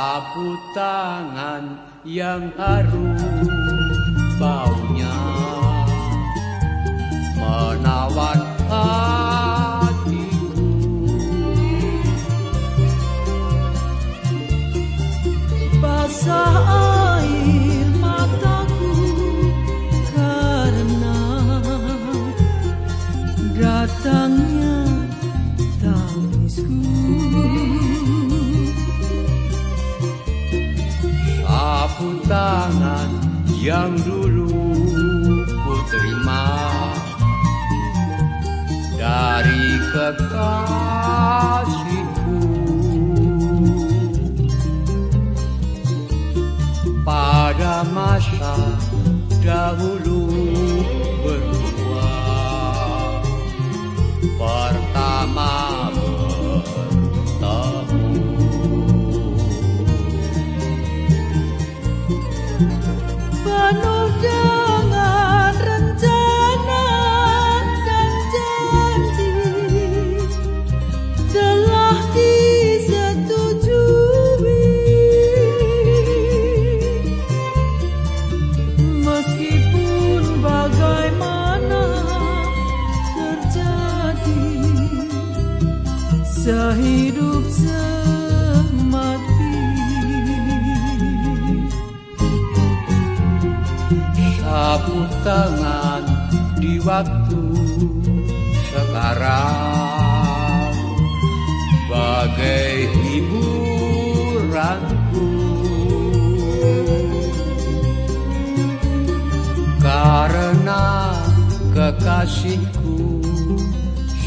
sapu tangan yang harum baunya menawan sapu tangan yang dulu ku terima. Dari kekasihku pada masa dahulu berdua sehidup semati. Sapu tangan di waktu sekarang. Bagai hiburanku. Karena kekasihku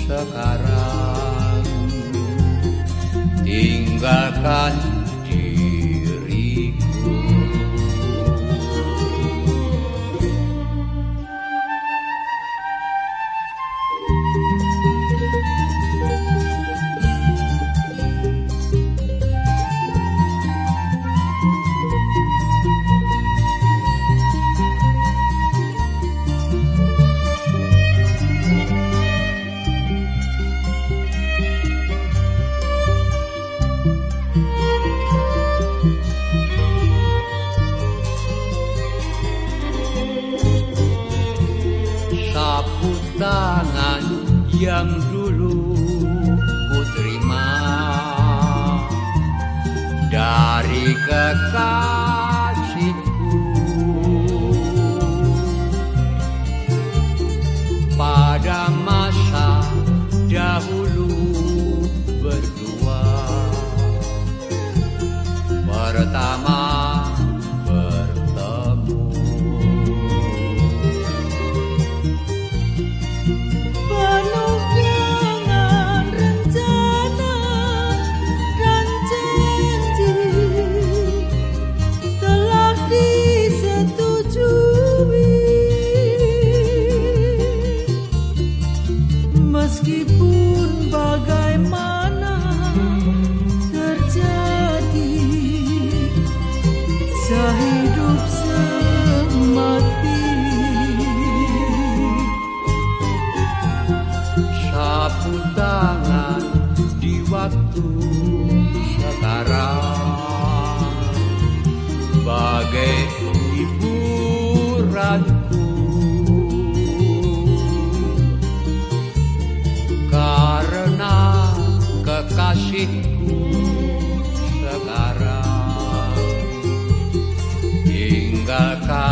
sekarang tinggalkan diriku yang dulu ku terima. Dari kekasihku meskipun bagaimana terjadi sehidup kasihku sekarang. Tinggalkan